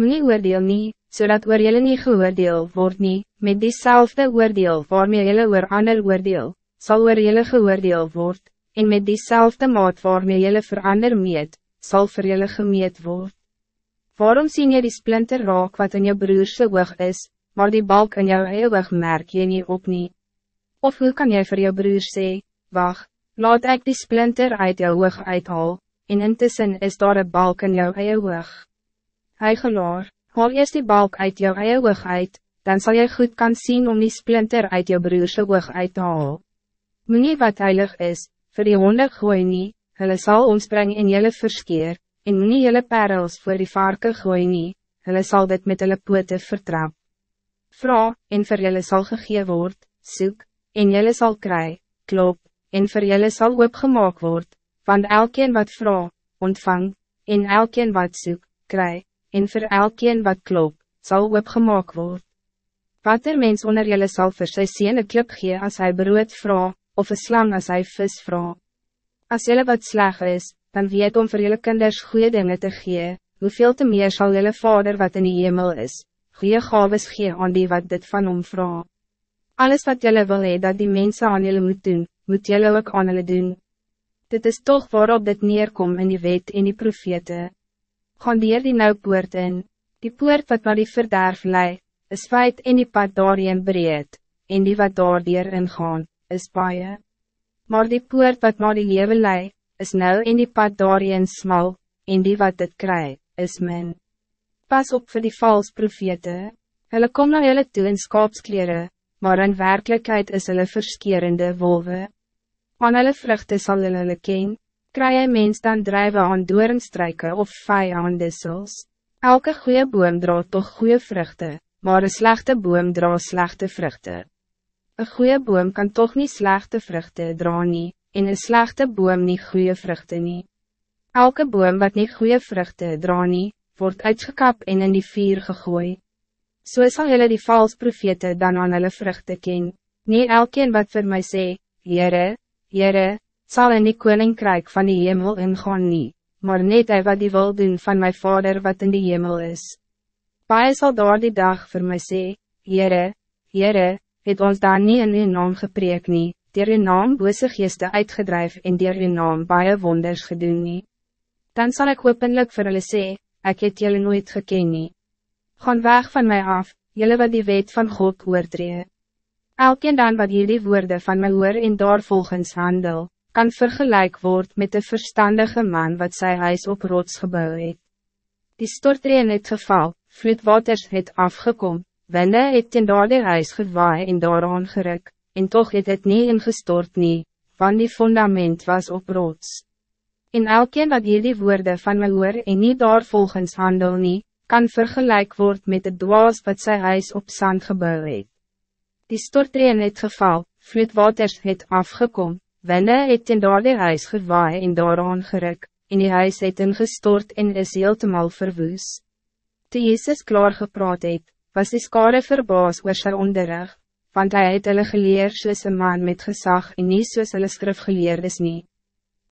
Moe oordeel nie, so oor jylle nie geoordeel word nie, met diezelfde oordeel waarmee jylle oor ander oordeel, sal oor jylle geoordeel word, en met diezelfde maat waarmee jylle vir ander meet, sal vir jylle gemeet word. Waarom sien jy die splinter raak wat in jou broerse oog is, maar die balk in jou eie oog merk jy nie op nie? Of hoe kan jy vir jou broer sê, wacht, laat ik die splinter uit jou oog uithaal, en intussen is daar een balk in jou eie oog. Hy gelaar, haal eerst die balk uit jou eie oog uit, dan zal jy goed kan zien om die splinter uit jou broerse oog uit te haal. Moe wat heilig is, voor die honde gooi nie, hulle sal ontspring en jylle verskeer, en nie jylle perels voor die varken gooi nie, hulle sal dit met hulle pote vertrap. Vra, en vir jylle sal gegee word, soek, en jylle sal kry, klop, en vir jylle sal oopgemaak word, want elkeen wat vra, ontvang, en elkeen wat soek, kry, en vir elkeen wat klop, sal oopgemaak word. Wat er mens onder jylle sal vir sy sien een klip gee as hy brood vra, of een slang as hy vis vra. As jylle wat sleg is, dan weet om vir jylle kinders goede dingen te gee, hoeveel te meer zal jylle vader wat in die hemel is, goede gaves gee aan die wat dit van hom vra. Alles wat jylle wil hee dat die mensen aan jylle moet doen, moet jylle ook aan hulle doen. Dit is toch waarop dit neerkom in die wet en die profete. Gaan dier die nou poort in, die poort wat naar die verderf lei, is feit en die pad daarin breed, en die wat daar ingaan, is baie maar die poort wat naar die lewe lei, is nou in die pad daarin smal, en die wat dit kry, is min. Pas op voor die vals profete, hulle kom na hulle toe in skaapskleren, maar in werkelijkheid is hulle verskerende wolven. Aan hulle vruchte sal hulle hulle ken, kry hy mens dan drijven aan doornstruike of vij aan dissels. Elke goede boom dra toch goede vruchten, maar een slechte boom dra slechte vruchten. Een goede boom kan toch niet slechte vruchten dra nie, en een slechte boom niet goede vruchten nie. Elke boom wat niet goede vruchten dra nie, wordt uitgekap en in die vier gegooi. Zo so sal jylle die vals profete dan aan hulle vruchten ken. Nie elkeen wat voor mij sê, Heere, Heere, zal in die koninkrijk van die hemel ingaan nie, maar net hy wat die wil doen van mijn vader wat in die hemel is. Paie sal daar die dag voor mij sê, Heere, Heere, het ons daar niet in uw naam gepreek nie, dier uw naam bose geeste uitgedrijf en dier uw naam baie wonders gedoen nie. Dan zal ik openlijk vir hulle sê, ek het julle nooit geken nie. Gaan weg van mij af, julle wat die wet van God oordree. Elkeen dan wat jullie woorden van my hoor en daar volgens handel, kan vergelijk word met de verstandige man wat sy huis op rots gebouw het. Die stortreen het geval, vloedwaters het afgekomen. Winde het in daardie huis gewaai en daaraan geruk, en toch het het niet ingestort nie, want die fundament was op rots. En elkeen wat hier die woorden van my hoor en nie daar volgens handel nie, kan vergelijk word met het dwaas wat sy huis op zand gebouw het. Die stortreen het geval, vloedwaters het afgekom, winde het in daardie huis gewaai en daaraan geruk, en die huis het ingestort en is heeltemal verwoes. Toe Jezus klaar gepraat het, was die skade verbaas oor sy onderrig, want hij het hulle geleer soos een man met gezag en nie soos hulle skrifgeleerdes nie.